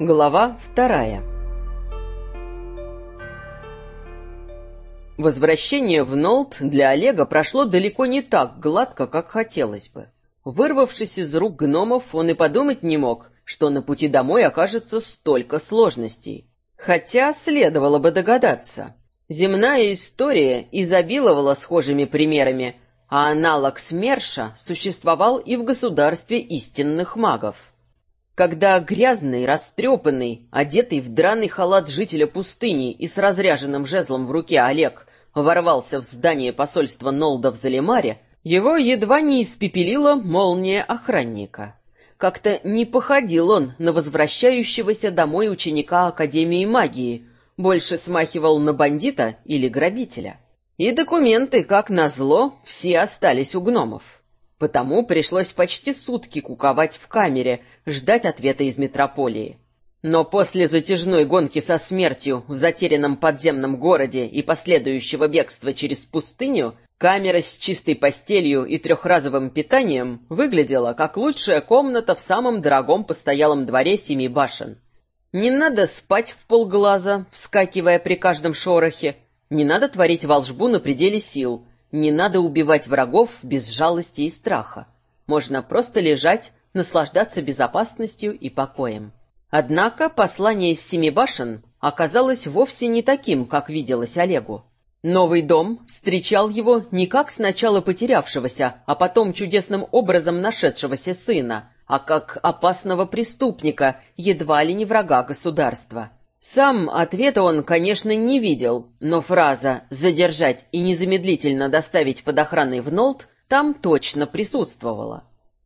Глава вторая Возвращение в Нолт для Олега прошло далеко не так гладко, как хотелось бы. Вырвавшись из рук гномов, он и подумать не мог, что на пути домой окажется столько сложностей. Хотя следовало бы догадаться. Земная история изобиловала схожими примерами, а аналог СМЕРШа существовал и в государстве истинных магов. Когда грязный, растрепанный, одетый в драный халат жителя пустыни и с разряженным жезлом в руке Олег ворвался в здание посольства Нолда в Залимаре, его едва не испепелила молния охранника. Как-то не походил он на возвращающегося домой ученика Академии магии, больше смахивал на бандита или грабителя. И документы, как назло, все остались у гномов. Потому пришлось почти сутки куковать в камере, ждать ответа из метрополии. Но после затяжной гонки со смертью в затерянном подземном городе и последующего бегства через пустыню, камера с чистой постелью и трехразовым питанием выглядела как лучшая комната в самом дорогом постоялом дворе Семи Башен. Не надо спать в полглаза, вскакивая при каждом шорохе, не надо творить волшбу на пределе сил, не надо убивать врагов без жалости и страха. Можно просто лежать, наслаждаться безопасностью и покоем. Однако послание из Семи башен оказалось вовсе не таким, как виделось Олегу. Новый дом встречал его не как сначала потерявшегося, а потом чудесным образом нашедшегося сына, а как опасного преступника, едва ли не врага государства. Сам ответа он, конечно, не видел, но фраза «задержать и незамедлительно доставить под охраной в Нолт» там точно присутствовала.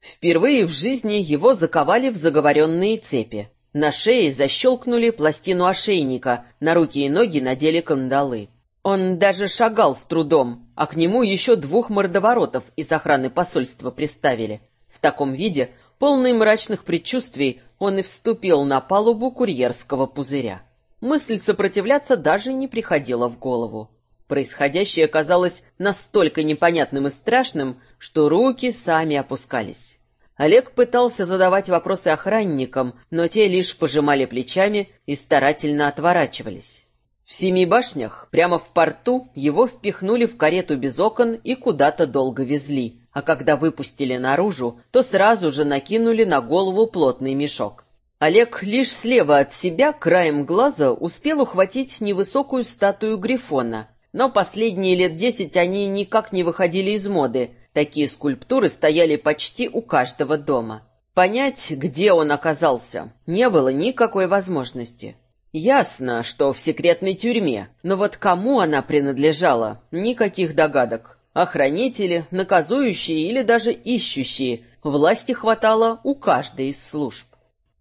Впервые в жизни его заковали в заговоренные цепи. На шее защелкнули пластину ошейника, на руки и ноги надели кандалы. Он даже шагал с трудом, а к нему еще двух мордоворотов из охраны посольства приставили. В таком виде, полный мрачных предчувствий, он и вступил на палубу курьерского пузыря. Мысль сопротивляться даже не приходила в голову. Происходящее казалось настолько непонятным и страшным, что руки сами опускались. Олег пытался задавать вопросы охранникам, но те лишь пожимали плечами и старательно отворачивались. В семи башнях, прямо в порту, его впихнули в карету без окон и куда-то долго везли, а когда выпустили наружу, то сразу же накинули на голову плотный мешок. Олег лишь слева от себя, краем глаза, успел ухватить невысокую статую Грифона, но последние лет десять они никак не выходили из моды — Такие скульптуры стояли почти у каждого дома. Понять, где он оказался, не было никакой возможности. Ясно, что в секретной тюрьме, но вот кому она принадлежала, никаких догадок. Охранители, наказующие или даже ищущие, власти хватало у каждой из служб.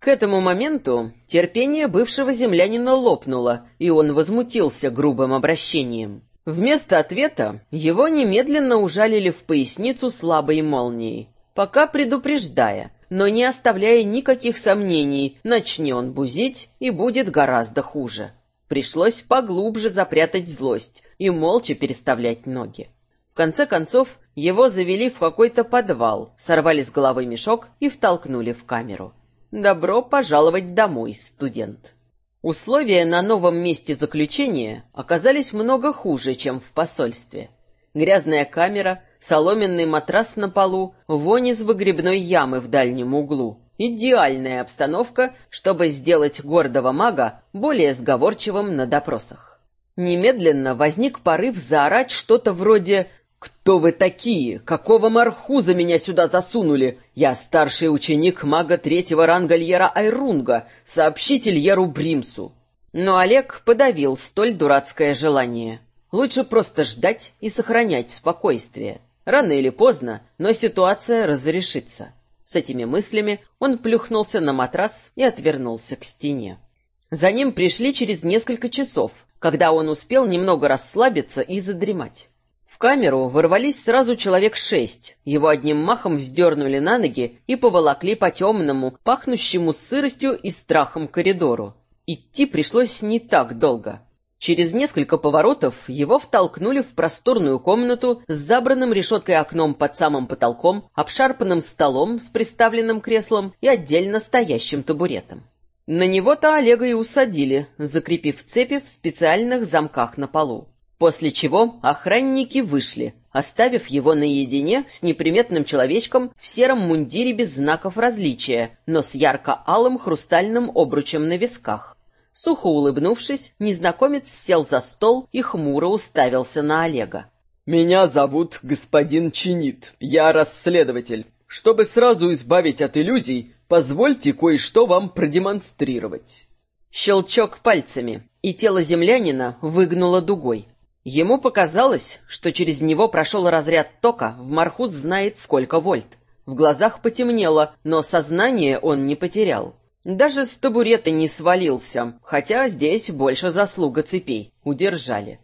К этому моменту терпение бывшего землянина лопнуло, и он возмутился грубым обращением. Вместо ответа его немедленно ужалили в поясницу слабой молнией, пока предупреждая, но не оставляя никаких сомнений, начни он бузить и будет гораздо хуже. Пришлось поглубже запрятать злость и молча переставлять ноги. Конце концов, его завели в какой-то подвал, сорвали с головы мешок и втолкнули в камеру. «Добро пожаловать домой, студент!» Условия на новом месте заключения оказались много хуже, чем в посольстве. Грязная камера, соломенный матрас на полу, вонь из выгребной ямы в дальнем углу. Идеальная обстановка, чтобы сделать гордого мага более сговорчивым на допросах. Немедленно возник порыв заорать что-то вроде «Кто вы такие? Какого мархуза меня сюда засунули? Я старший ученик мага третьего ранга Льера Айрунга. Сообщите Льеру Бримсу». Но Олег подавил столь дурацкое желание. Лучше просто ждать и сохранять спокойствие. Рано или поздно, но ситуация разрешится. С этими мыслями он плюхнулся на матрас и отвернулся к стене. За ним пришли через несколько часов, когда он успел немного расслабиться и задремать. В камеру ворвались сразу человек шесть. Его одним махом вздернули на ноги и поволокли по темному, пахнущему сыростью и страхом коридору. Идти пришлось не так долго. Через несколько поворотов его втолкнули в просторную комнату с забранным решеткой окном под самым потолком, обшарпанным столом с приставленным креслом и отдельно стоящим табуретом. На него-то Олега и усадили, закрепив цепи в специальных замках на полу. После чего охранники вышли, оставив его наедине с неприметным человечком в сером мундире без знаков различия, но с ярко-алым хрустальным обручем на висках. Сухо улыбнувшись, незнакомец сел за стол и хмуро уставился на Олега. «Меня зовут господин Чинит. Я расследователь. Чтобы сразу избавить от иллюзий, позвольте кое-что вам продемонстрировать». Щелчок пальцами, и тело землянина выгнуло дугой. Ему показалось, что через него прошел разряд тока, в Мархус знает сколько вольт. В глазах потемнело, но сознание он не потерял. Даже с табурета не свалился, хотя здесь больше заслуга цепей. Удержали.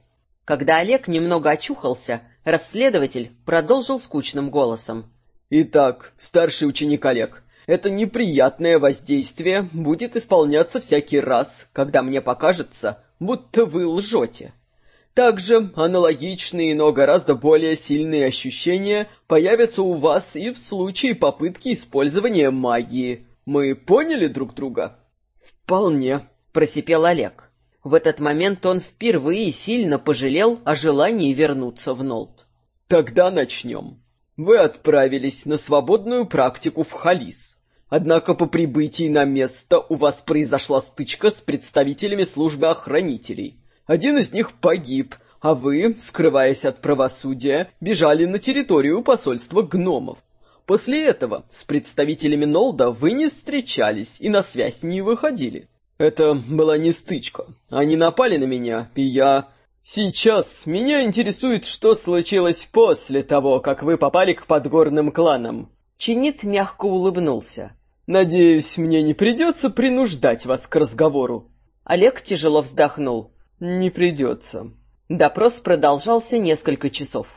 Когда Олег немного очухался, расследователь продолжил скучным голосом. «Итак, старший ученик Олег, это неприятное воздействие будет исполняться всякий раз, когда мне покажется, будто вы лжете. Также аналогичные, но гораздо более сильные ощущения появятся у вас и в случае попытки использования магии. Мы поняли друг друга?» «Вполне», — просипел Олег. В этот момент он впервые сильно пожалел о желании вернуться в Нолт. «Тогда начнем. Вы отправились на свободную практику в Халис. Однако по прибытии на место у вас произошла стычка с представителями службы охранителей. Один из них погиб, а вы, скрываясь от правосудия, бежали на территорию посольства гномов. После этого с представителями Нолда вы не встречались и на связь не выходили. Это была не стычка. Они напали на меня, и я... Сейчас меня интересует, что случилось после того, как вы попали к подгорным кланам. Чинит мягко улыбнулся. Надеюсь, мне не придется принуждать вас к разговору. Олег тяжело вздохнул. Не придется. Допрос продолжался несколько часов.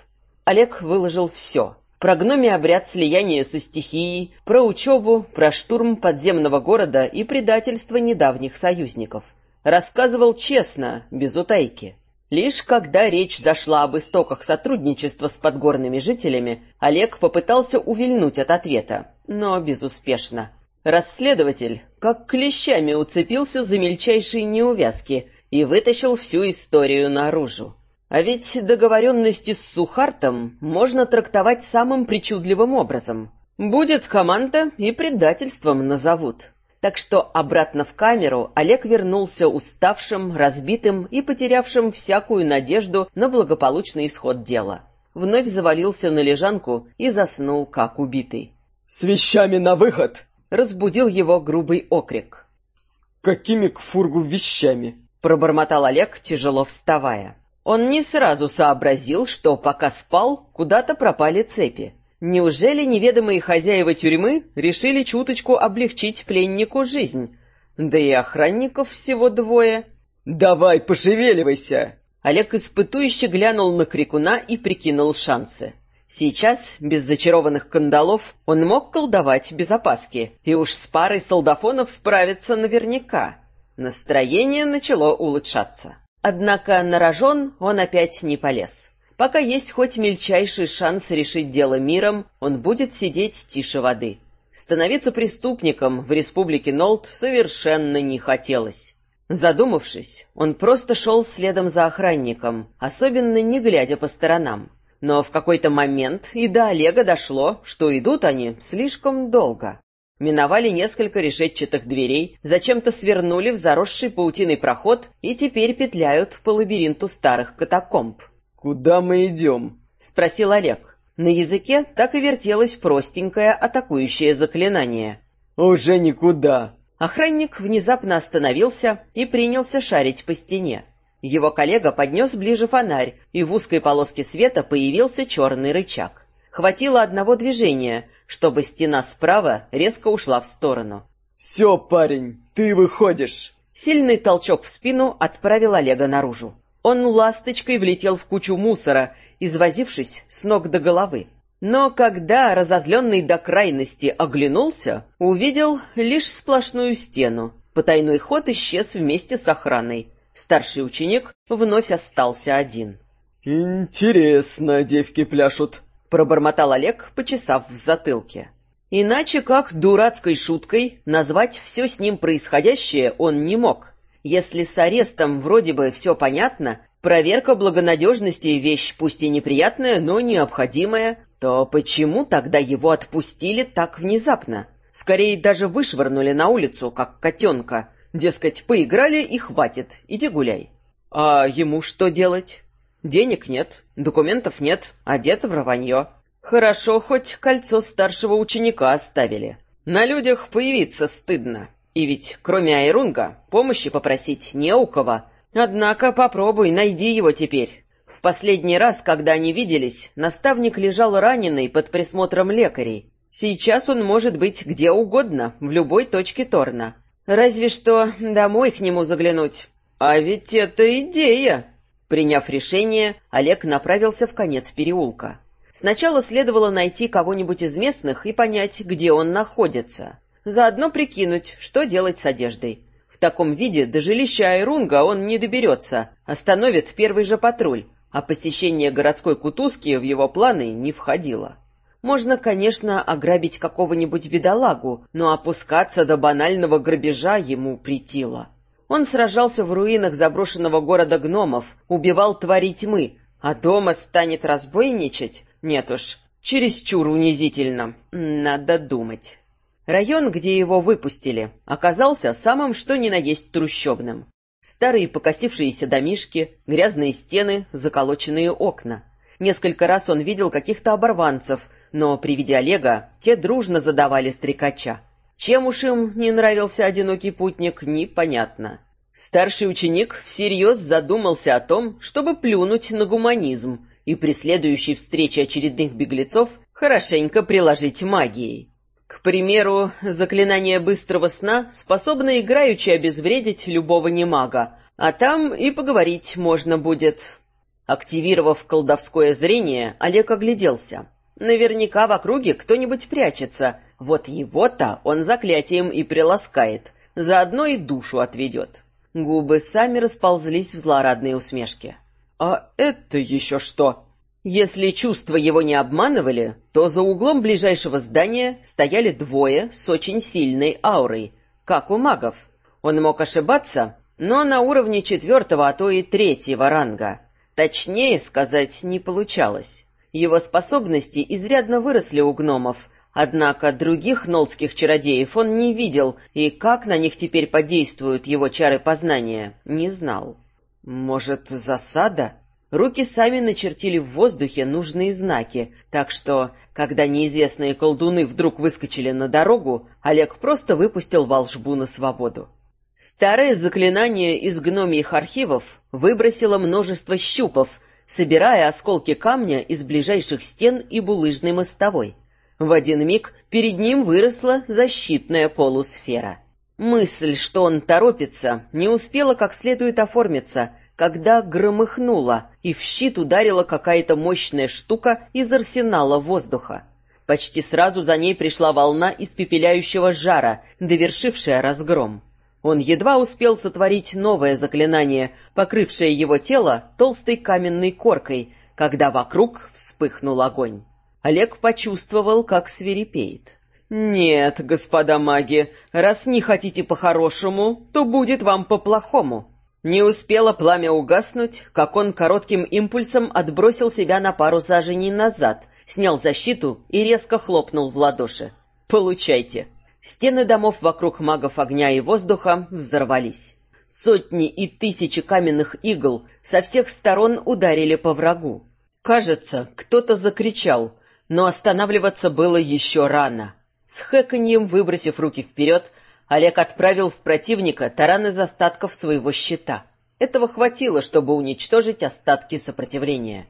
Олег выложил все. Про гномий обряд слияния со стихией, про учебу, про штурм подземного города и предательство недавних союзников. Рассказывал честно, без утайки. Лишь когда речь зашла об истоках сотрудничества с подгорными жителями, Олег попытался увильнуть от ответа, но безуспешно. Расследователь, как клещами уцепился за мельчайшие неувязки и вытащил всю историю наружу. А ведь договоренности с Сухартом можно трактовать самым причудливым образом. Будет команда и предательством назовут. Так что обратно в камеру Олег вернулся уставшим, разбитым и потерявшим всякую надежду на благополучный исход дела. Вновь завалился на лежанку и заснул, как убитый. «С вещами на выход!» — разбудил его грубый окрик. «С какими к фургу вещами?» — пробормотал Олег, тяжело вставая. Он не сразу сообразил, что пока спал, куда-то пропали цепи. Неужели неведомые хозяева тюрьмы решили чуточку облегчить пленнику жизнь? Да и охранников всего двое. «Давай, пошевеливайся!» Олег испытующе глянул на крикуна и прикинул шансы. Сейчас, без зачарованных кандалов, он мог колдовать без опаски, и уж с парой солдафонов справиться наверняка. Настроение начало улучшаться. Однако на рожон он опять не полез. Пока есть хоть мельчайший шанс решить дело миром, он будет сидеть тише воды. Становиться преступником в республике Нолт совершенно не хотелось. Задумавшись, он просто шел следом за охранником, особенно не глядя по сторонам. Но в какой-то момент и до Олега дошло, что идут они слишком долго. Миновали несколько решетчатых дверей, зачем-то свернули в заросший паутиной проход и теперь петляют по лабиринту старых катакомб. «Куда мы идем?» — спросил Олег. На языке так и вертелось простенькое атакующее заклинание. «Уже никуда!» Охранник внезапно остановился и принялся шарить по стене. Его коллега поднес ближе фонарь, и в узкой полоске света появился черный рычаг. Хватило одного движения, чтобы стена справа резко ушла в сторону. «Все, парень, ты выходишь!» Сильный толчок в спину отправил Олега наружу. Он ласточкой влетел в кучу мусора, извозившись с ног до головы. Но когда, разозленный до крайности, оглянулся, увидел лишь сплошную стену. Потайной ход исчез вместе с охраной. Старший ученик вновь остался один. «Интересно, девки пляшут», пробормотал Олег, почесав в затылке. Иначе как дурацкой шуткой назвать все с ним происходящее он не мог. Если с арестом вроде бы все понятно, проверка благонадежности вещь пусть и неприятная, но необходимая, то почему тогда его отпустили так внезапно? Скорее даже вышвырнули на улицу, как котенка. Дескать, поиграли и хватит, иди гуляй. А ему что делать? Денег нет, документов нет, одет в рванье. Хорошо, хоть кольцо старшего ученика оставили. На людях появиться стыдно. И ведь, кроме Айрунга, помощи попросить не у кого. Однако попробуй, найди его теперь. В последний раз, когда они виделись, наставник лежал раненый под присмотром лекарей. Сейчас он может быть где угодно, в любой точке Торна. Разве что домой к нему заглянуть. А ведь это идея! Приняв решение, Олег направился в конец переулка. Сначала следовало найти кого-нибудь из местных и понять, где он находится. Заодно прикинуть, что делать с одеждой. В таком виде до жилища Айрунга он не доберется, остановит первый же патруль, а посещение городской кутузки в его планы не входило. Можно, конечно, ограбить какого-нибудь бедолагу, но опускаться до банального грабежа ему притило. Он сражался в руинах заброшенного города гномов, убивал твари тьмы, а дома станет разбойничать? Нет уж, чересчур унизительно. Надо думать. Район, где его выпустили, оказался самым что ни на есть трущобным. Старые покосившиеся домишки, грязные стены, заколоченные окна. Несколько раз он видел каких-то оборванцев, но при виде Олега те дружно задавали стрекача. Чем уж им не нравился одинокий путник, непонятно. Старший ученик всерьез задумался о том, чтобы плюнуть на гуманизм и при следующей встрече очередных беглецов хорошенько приложить магией. К примеру, заклинание быстрого сна способно играючи обезвредить любого немага, а там и поговорить можно будет. Активировав колдовское зрение, Олег огляделся. Наверняка в округе кто-нибудь прячется, вот его-то он заклятием и приласкает, заодно и душу отведет. Губы сами расползлись в злорадные усмешки. «А это еще что?» Если чувства его не обманывали, то за углом ближайшего здания стояли двое с очень сильной аурой, как у магов. Он мог ошибаться, но на уровне четвертого, а то и третьего ранга. Точнее сказать не получалось. Его способности изрядно выросли у гномов, Однако других нолских чародеев он не видел, и как на них теперь подействуют его чары познания, не знал. Может, засада? Руки сами начертили в воздухе нужные знаки, так что, когда неизвестные колдуны вдруг выскочили на дорогу, Олег просто выпустил волшбу на свободу. Старое заклинание из гномьих архивов выбросило множество щупов, собирая осколки камня из ближайших стен и булыжной мостовой. В один миг перед ним выросла защитная полусфера. Мысль, что он торопится, не успела как следует оформиться, когда громыхнула, и в щит ударила какая-то мощная штука из арсенала воздуха. Почти сразу за ней пришла волна испепеляющего жара, довершившая разгром. Он едва успел сотворить новое заклинание, покрывшее его тело толстой каменной коркой, когда вокруг вспыхнул огонь. Олег почувствовал, как свирепеет. «Нет, господа маги, раз не хотите по-хорошему, то будет вам по-плохому». Не успело пламя угаснуть, как он коротким импульсом отбросил себя на пару саженей назад, снял защиту и резко хлопнул в ладоши. «Получайте». Стены домов вокруг магов огня и воздуха взорвались. Сотни и тысячи каменных игл со всех сторон ударили по врагу. Кажется, кто-то закричал — но останавливаться было еще рано. С хэканьем, выбросив руки вперед, Олег отправил в противника таран из остатков своего щита. Этого хватило, чтобы уничтожить остатки сопротивления.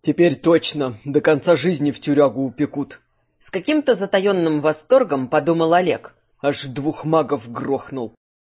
«Теперь точно, до конца жизни в тюрягу упекут». С каким-то затаенным восторгом подумал Олег. Аж двух магов грохнул.